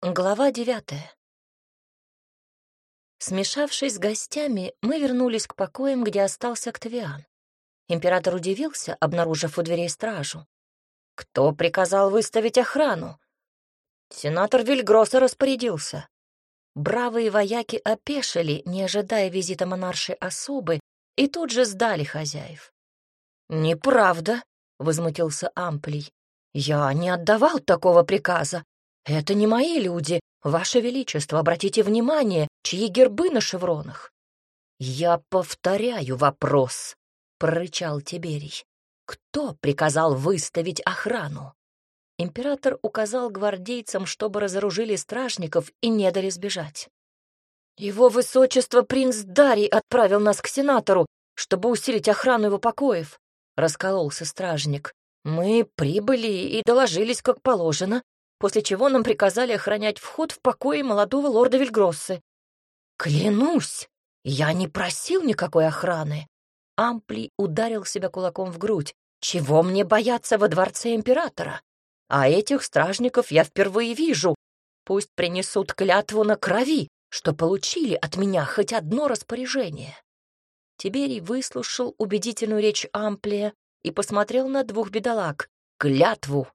Глава девятая. Смешавшись с гостями, мы вернулись к покоям, где остался Октавиан. Император удивился, обнаружив у дверей стражу. «Кто приказал выставить охрану?» Сенатор Вильгросса распорядился. Бравые вояки опешили, не ожидая визита монаршей особы, и тут же сдали хозяев. «Неправда», — возмутился Амплий. «Я не отдавал такого приказа. «Это не мои люди. Ваше Величество, обратите внимание, чьи гербы на шевронах». «Я повторяю вопрос», — прорычал Тиберий. «Кто приказал выставить охрану?» Император указал гвардейцам, чтобы разоружили стражников и не дали сбежать. «Его высочество принц Дарий отправил нас к сенатору, чтобы усилить охрану его покоев», — раскололся стражник. «Мы прибыли и доложились, как положено, после чего нам приказали охранять вход в покое молодого лорда Вильгроссы. «Клянусь, я не просил никакой охраны!» Ампли ударил себя кулаком в грудь. «Чего мне бояться во дворце императора? А этих стражников я впервые вижу. Пусть принесут клятву на крови, что получили от меня хоть одно распоряжение». Тиберий выслушал убедительную речь Амплия и посмотрел на двух бедолаг. «Клятву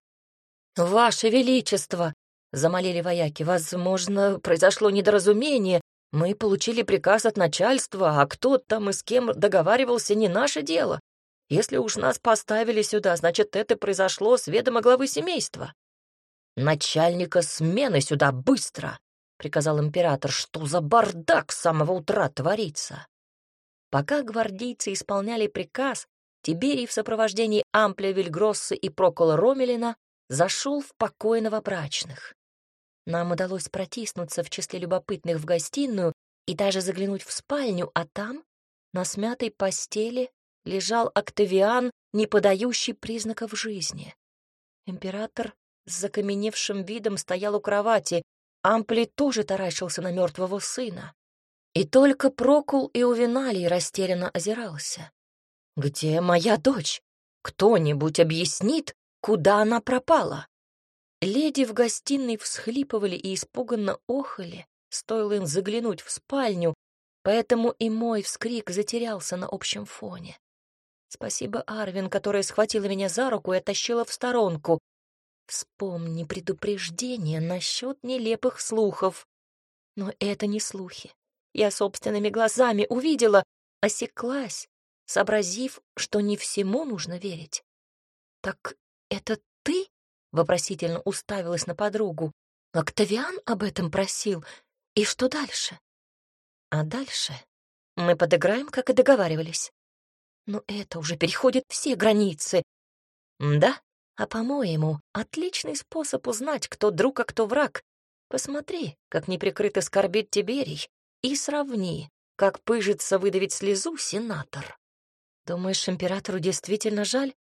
«Ваше Величество!» — замолили вояки. «Возможно, произошло недоразумение. Мы получили приказ от начальства, а кто там и с кем договаривался, не наше дело. Если уж нас поставили сюда, значит, это произошло с ведома главы семейства». «Начальника смены сюда быстро!» — приказал император. «Что за бардак с самого утра творится?» Пока гвардейцы исполняли приказ, Тиберий в сопровождении Ампля Вильгросса и Прокола Ромелина зашел в покой новобрачных. Нам удалось протиснуться в числе любопытных в гостиную и даже заглянуть в спальню, а там, на смятой постели, лежал Октавиан, не подающий признаков жизни. Император с закаменевшим видом стоял у кровати, Ампли тоже таращился на мертвого сына. И только Прокул и Увиналий растерянно озирался. «Где моя дочь? Кто-нибудь объяснит, Куда она пропала? Леди в гостиной всхлипывали и испуганно охали, стоило им заглянуть в спальню, поэтому и мой вскрик затерялся на общем фоне. Спасибо Арвин, которая схватила меня за руку и оттащила в сторонку. Вспомни предупреждение насчет нелепых слухов. Но это не слухи. Я собственными глазами увидела, осеклась, сообразив, что не всему нужно верить. Так «Это ты?» — вопросительно уставилась на подругу. «Октавиан об этом просил. И что дальше?» «А дальше мы подыграем, как и договаривались. Но это уже переходит все границы. Да, а по-моему, отличный способ узнать, кто друг, а кто враг. Посмотри, как неприкрыто скорбит Тиберий, и сравни, как пыжится выдавить слезу сенатор. Думаешь, императору действительно жаль?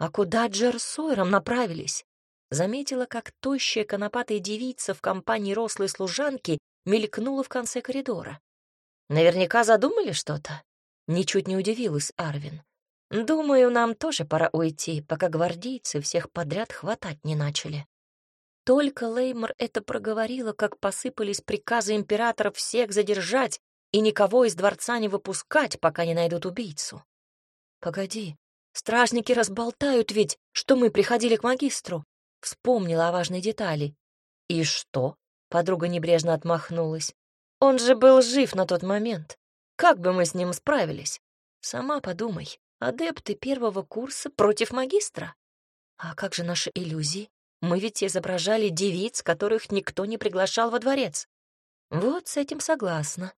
А куда Джер с Сойером направились? Заметила, как тощая конопатая девица в компании рослой служанки мелькнула в конце коридора. Наверняка задумали что-то? Ничуть не удивилась Арвин. Думаю, нам тоже пора уйти, пока гвардейцы всех подряд хватать не начали. Только Леймор это проговорила, как посыпались приказы императора всех задержать и никого из дворца не выпускать, пока не найдут убийцу. Погоди, Стражники разболтают ведь, что мы приходили к магистру. Вспомнила о важной детали. И что? Подруга небрежно отмахнулась. Он же был жив на тот момент. Как бы мы с ним справились? Сама подумай. Адепты первого курса против магистра. А как же наши иллюзии? Мы ведь изображали девиц, которых никто не приглашал во дворец. Вот с этим согласна.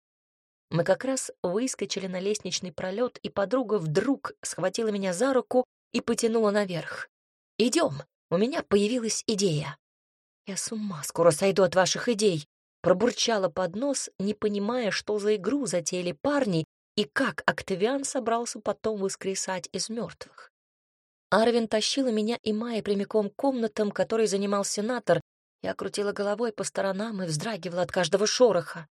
Мы как раз выскочили на лестничный пролет, и подруга вдруг схватила меня за руку и потянула наверх. «Идем, у меня появилась идея». «Я с ума скоро сойду от ваших идей», пробурчала под нос, не понимая, что за игру затеяли парни и как Октавиан собрался потом воскресать из мертвых. Арвин тащила меня и Майя прямиком к комнатам, которой занимал сенатор. Я крутила головой по сторонам и вздрагивала от каждого шороха.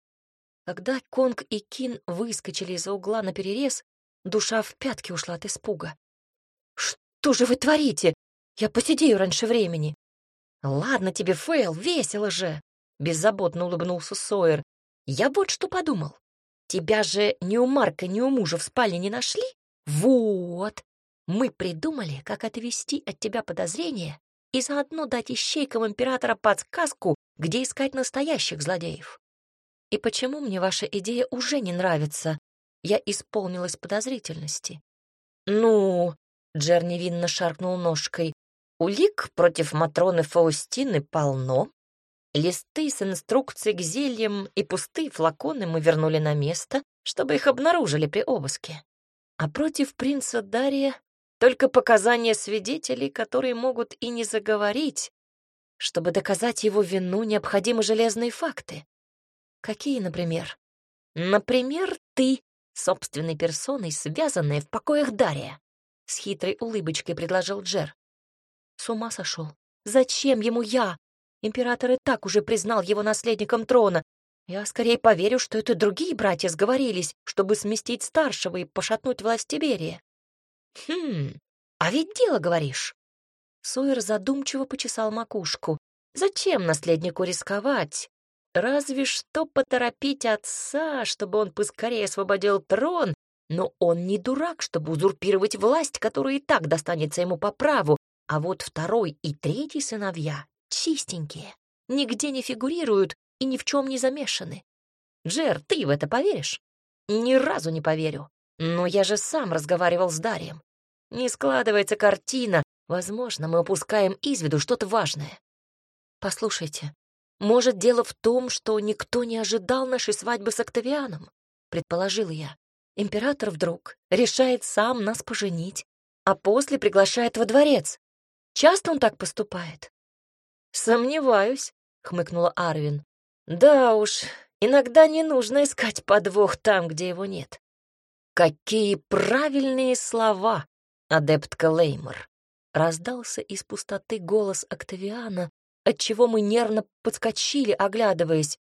Когда Конг и Кин выскочили из-за угла на перерез, душа в пятки ушла от испуга. «Что же вы творите? Я посидею раньше времени». «Ладно тебе, Фейл, весело же!» беззаботно улыбнулся Сойер. «Я вот что подумал. Тебя же ни у Марка, ни у мужа в спальне не нашли? Вот! Мы придумали, как отвести от тебя подозрения и заодно дать ищейкам императора подсказку, где искать настоящих злодеев. И почему мне ваша идея уже не нравится? Я исполнилась подозрительности. Ну, Джер невинно шаркнул ножкой. Улик против Матроны Фаустины полно. Листы с инструкцией к зельям и пустые флаконы мы вернули на место, чтобы их обнаружили при обыске. А против принца Дария только показания свидетелей, которые могут и не заговорить. Чтобы доказать его вину, необходимы железные факты. Какие, например? Например, ты, собственной персоной, связанная в покоях Дария. С хитрой улыбочкой предложил Джер. С ума сошел. Зачем ему я? Император и так уже признал его наследником трона. Я скорее поверю, что это другие братья сговорились, чтобы сместить старшего и пошатнуть власть Тиберия. Хм, а ведь дело, говоришь. Сойер задумчиво почесал макушку. Зачем наследнику рисковать? Разве что поторопить отца, чтобы он поскорее освободил трон, но он не дурак, чтобы узурпировать власть, которая и так достанется ему по праву, а вот второй и третий сыновья чистенькие, нигде не фигурируют и ни в чем не замешаны. Джер, ты в это поверишь? Ни разу не поверю. Но я же сам разговаривал с Дарием. Не складывается картина. Возможно, мы упускаем из виду что-то важное. Послушайте, может, дело в том, что никто не ожидал нашей свадьбы с Октавианом, предположил я. Император вдруг решает сам нас поженить, а после приглашает во дворец. Часто он так поступает? Сомневаюсь, хмыкнула Арвин. Да уж, иногда не нужно искать подвох там, где его нет. Какие правильные слова, адептка Леймор. Раздался из пустоты голос Октавиана, отчего мы нервно подскочили, оглядываясь.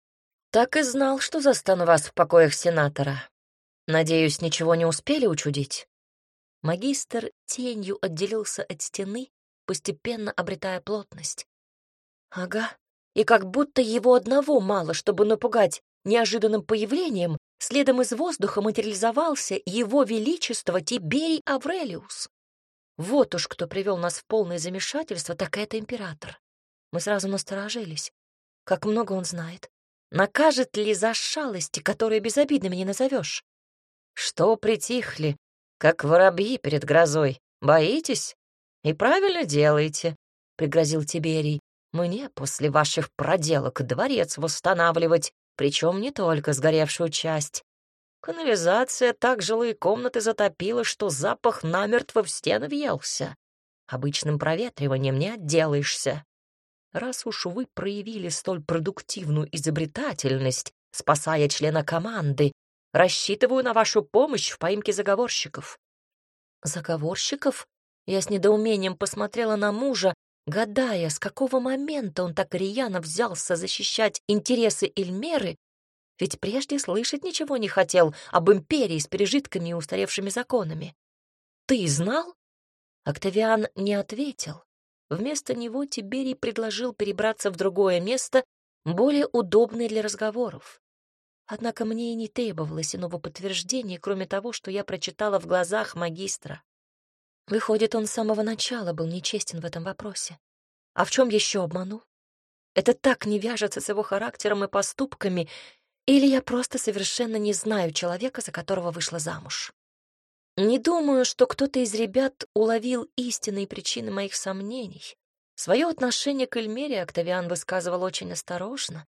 Так и знал, что застану вас в покоях сенатора. Надеюсь, ничего не успели учудить? Магистр тенью отделился от стены, постепенно обретая плотность. Ага, и как будто его одного мало, чтобы напугать неожиданным появлением, следом из воздуха материализовался его величество Тиберий Аврелиус. Вот уж кто привел нас в полное замешательство, так это император. Мы сразу насторожились. Как много он знает. Накажет ли за шалости, которые безобидными не назовешь? Что притихли, как воробьи перед грозой? Боитесь? И правильно делаете, — пригрозил Тиберий. Мне после ваших проделок дворец восстанавливать, причем не только сгоревшую часть. Канализация так жилые комнаты затопила, что запах намертво в стены въелся. Обычным проветриванием не отделаешься. Раз уж вы проявили столь продуктивную изобретательность, спасая члена команды, рассчитываю на вашу помощь в поимке заговорщиков. Заговорщиков? Я с недоумением посмотрела на мужа, гадая, с какого момента он так рьяно взялся защищать интересы Эльмеры, ведь прежде слышать ничего не хотел об империи с пережитками и устаревшими законами. «Ты знал?» Октавиан не ответил. Вместо него Тиберий предложил перебраться в другое место, более удобное для разговоров. Однако мне и не требовалось иного подтверждения, кроме того, что я прочитала в глазах магистра. Выходит, он с самого начала был нечестен в этом вопросе. А в чем еще обманул? Это так не вяжется с его характером и поступками, или я просто совершенно не знаю человека, за которого вышла замуж? Не думаю, что кто-то из ребят уловил истинные причины моих сомнений. Свое отношение к Эльмере Октавиан высказывал очень осторожно.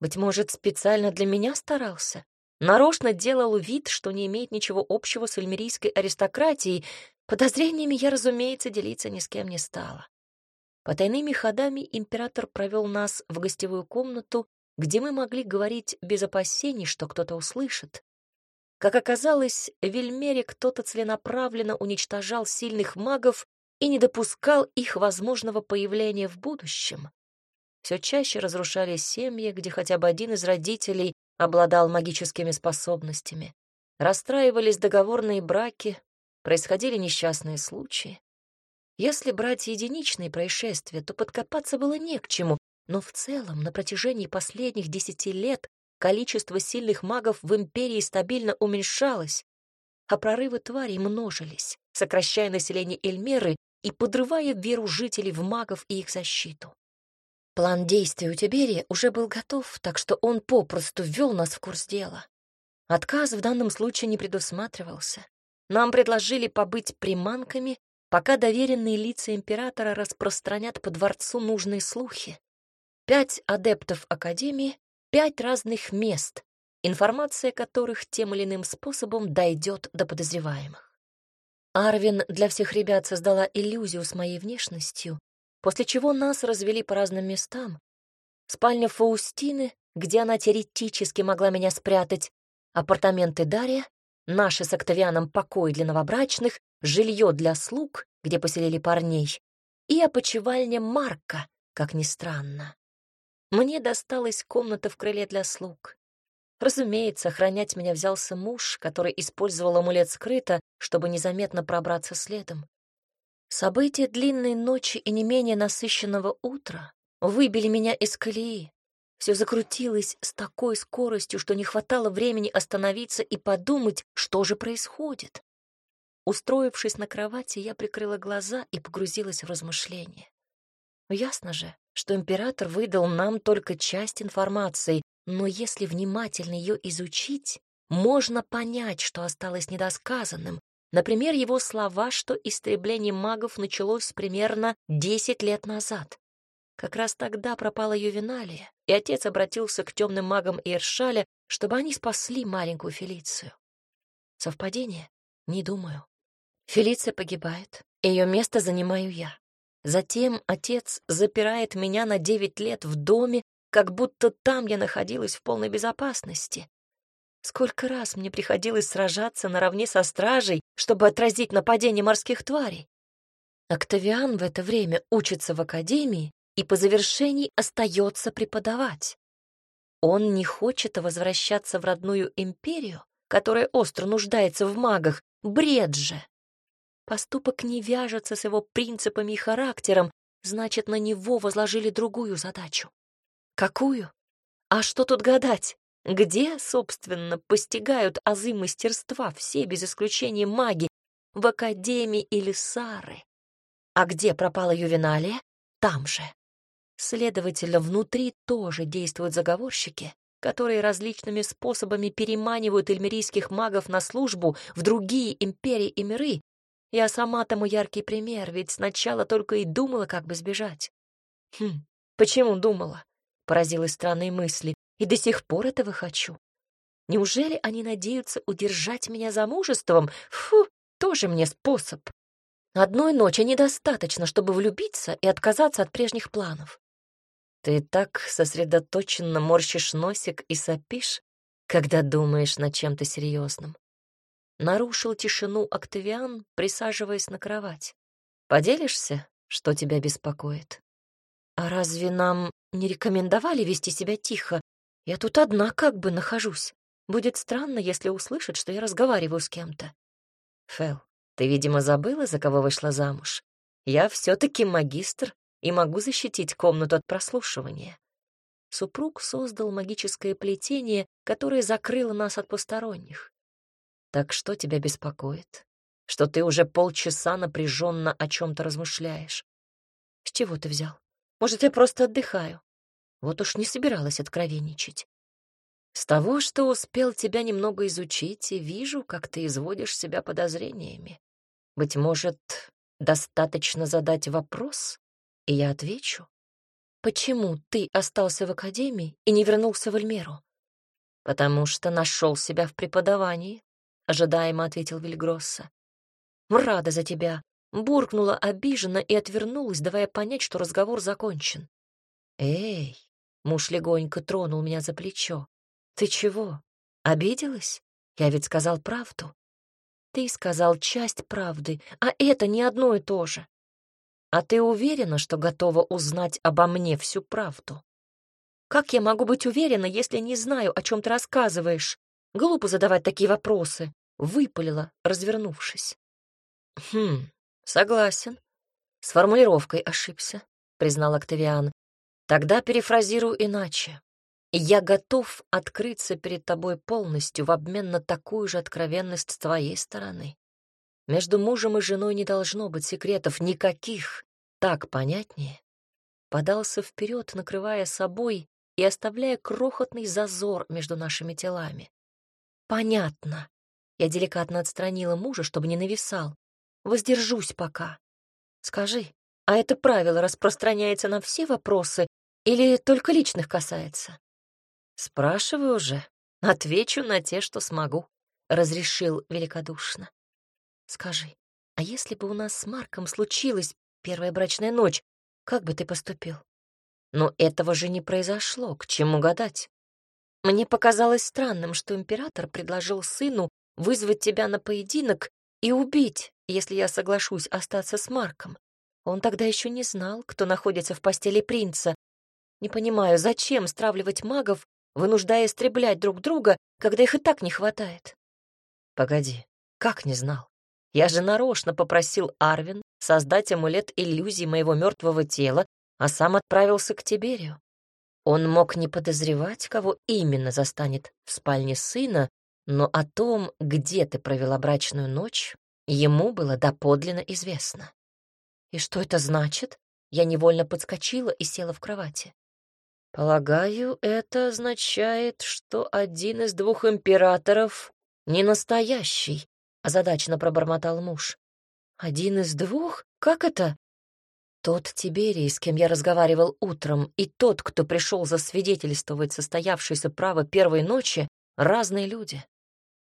Быть может, специально для меня старался? Нарочно делал вид, что не имеет ничего общего с эльмерийской аристократией, Подозрениями я, разумеется, делиться ни с кем не стала. Потайными ходами император провел нас в гостевую комнату, где мы могли говорить без опасений, что кто-то услышит. Как оказалось, в Вельмере кто-то целенаправленно уничтожал сильных магов и не допускал их возможного появления в будущем. Все чаще разрушались семьи, где хотя бы один из родителей обладал магическими способностями. Расстраивались договорные браки, происходили несчастные случаи. Если брать единичные происшествия, то подкопаться было не к чему, но в целом на протяжении последних десяти лет количество сильных магов в Империи стабильно уменьшалось, а прорывы тварей множились, сокращая население Эльмеры и подрывая веру жителей в магов и их защиту. План действий у Тиберия уже был готов, так что он попросту ввел нас в курс дела. Отказ в данном случае не предусматривался. Нам предложили побыть приманками, пока доверенные лица императора распространят по дворцу нужные слухи. Пять адептов Академии, пять разных мест, информация которых тем или иным способом дойдет до подозреваемых. Арвин для всех ребят создала иллюзию с моей внешностью, после чего нас развели по разным местам. Спальня Фаустины, где она теоретически могла меня спрятать, апартаменты Дарья, наши с Октавианом покой для новобрачных, жилье для слуг, где поселили парней, и опочивальня Марка, как ни странно. Мне досталась комната в крыле для слуг. Разумеется, охранять меня взялся муж, который использовал амулет скрыто, чтобы незаметно пробраться следом. События длинной ночи и не менее насыщенного утра выбили меня из колеи. Все закрутилось с такой скоростью, что не хватало времени остановиться и подумать, что же происходит. Устроившись на кровати, я прикрыла глаза и погрузилась в размышления. Ясно же, что император выдал нам только часть информации, но если внимательно ее изучить, можно понять, что осталось недосказанным. Например, его слова, что истребление магов началось примерно 10 лет назад. Как раз тогда пропала Ювеналия, и отец обратился к темным магам Иршаля, чтобы они спасли маленькую Фелицию. Совпадение? Не думаю. Фелиция погибает, ее место занимаю я. Затем отец запирает меня на девять лет в доме, как будто там я находилась в полной безопасности. Сколько раз мне приходилось сражаться наравне со стражей, чтобы отразить нападение морских тварей. Октавиан в это время учится в академии и по завершении остается преподавать. Он не хочет возвращаться в родную империю, которая остро нуждается в магах, бред же. Поступок не вяжется с его принципами и характером, значит, на него возложили другую задачу. Какую? А что тут гадать? Где, собственно, постигают азы мастерства все, без исключения маги, в Академии или Сары? А где пропала Ювеналия? Там же. Следовательно, внутри тоже действуют заговорщики, которые различными способами переманивают эльмерийских магов на службу в другие империи и миры. Я сама тому яркий пример, ведь сначала только и думала, как бы сбежать. Хм, почему думала? Поразилась странной мысли. И до сих пор этого хочу. Неужели они надеются удержать меня замужеством? Фу, тоже мне способ. Одной ночи недостаточно, чтобы влюбиться и отказаться от прежних планов. Ты так сосредоточенно морщишь носик и сопишь, когда думаешь над чем-то серьезным. Нарушил тишину Октавиан, присаживаясь на кровать. Поделишься, что тебя беспокоит? А разве нам не рекомендовали вести себя тихо? Я тут одна как бы нахожусь. Будет странно, если услышат, что я разговариваю с кем-то. Фэл, ты, видимо, забыла, за кого вышла замуж. Я все-таки магистр и могу защитить комнату от прослушивания. Супруг создал магическое плетение, которое закрыло нас от посторонних. Так что тебя беспокоит? Что ты уже полчаса напряженно о чем-то размышляешь? С чего ты взял? Может, я просто отдыхаю. Вот уж не собиралась откровенничать. С того, что успел тебя немного изучить, и вижу, как ты изводишь себя подозрениями. Быть может, достаточно задать вопрос, и я отвечу. Почему ты остался в академии и не вернулся в Эльмеру? Потому что нашел себя в преподавании, ожидаемо ответил Вильгросса. Рада за тебя, буркнула обиженно и отвернулась, давая понять, что разговор закончен. «Эй!» — муж легонько тронул меня за плечо. «Ты чего? Обиделась? Я ведь сказал правду». «Ты сказал часть правды, а это не одно и то же. А ты уверена, что готова узнать обо мне всю правду?» «Как я могу быть уверена, если не знаю, о чем ты рассказываешь? Глупо задавать такие вопросы», — выпалила, развернувшись. «Хм, Согласен. С формулировкой ошибся, признал Октавиан. Тогда перефразирую иначе. Я готов открыться перед тобой полностью в обмен на такую же откровенность с твоей стороны. Между мужем и женой не должно быть секретов никаких. Так понятнее. Подался вперед, накрывая собой и оставляя крохотный зазор между нашими телами. Понятно. Я деликатно отстранила мужа, чтобы не нависал. Воздержусь пока. Скажи, а это правило распространяется на все вопросы или только личных касается? Спрашиваю уже. Отвечу на те, что смогу, — разрешил великодушно. Скажи, а если бы у нас с Марком случилась первая брачная ночь, как бы ты поступил? Но этого же не произошло, к чему гадать? Мне показалось странным, что император предложил сыну вызвать тебя на поединок и убить, если я соглашусь остаться с Марком. Он тогда еще не знал, кто находится в постели принца. Не понимаю, зачем стравливать магов, вынуждая истреблять друг друга, когда их и так не хватает? Погоди, как не знал? Я же нарочно попросил Арвин создать амулет иллюзий моего мертвого тела, а сам отправился к Тиберию. Он мог не подозревать, кого именно застанет в спальне сына, но о том, где ты провела брачную ночь, ему было доподлинно известно. И что это значит? Я невольно подскочила и села в кровати. Полагаю, это означает, что один из двух императоров не настоящий, озадаченно пробормотал муж. Один из двух? Как это? Тот Тиберий, с кем я разговаривал утром, и тот, кто пришел засвидетельствовать состоявшееся право первой ночи, разные люди.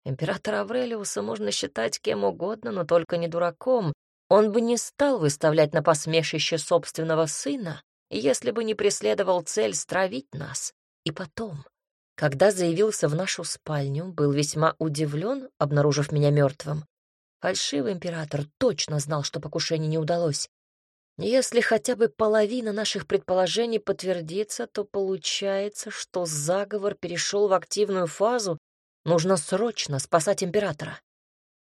Императора Аврелиуса можно считать кем угодно, но только не дураком, он бы не стал выставлять на посмешище собственного сына, если бы не преследовал цель стравить нас. И потом, когда заявился в нашу спальню, был весьма удивлен, обнаружив меня мертвым. Фальшивый император точно знал, что покушение не удалось. Если хотя бы половина наших предположений подтвердится, то получается, что заговор перешел в активную фазу, нужно срочно спасать императора.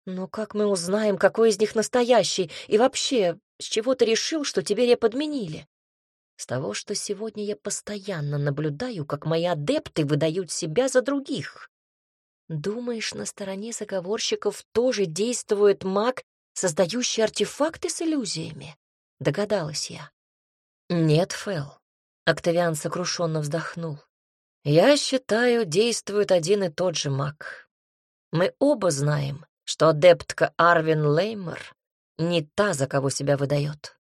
Но как мы узнаем, какой из них настоящий? И вообще, с чего ты решил, что Тиберия подменили? С того, что сегодня я постоянно наблюдаю, как мои адепты выдают себя за других. Думаешь, на стороне заговорщиков тоже действует маг, создающий артефакты с иллюзиями? Догадалась я. Нет, Фэл. Октавиан сокрушенно вздохнул. Я считаю, действует один и тот же маг. Мы оба знаем, что адептка Арвин Леймер не та, за кого себя выдает.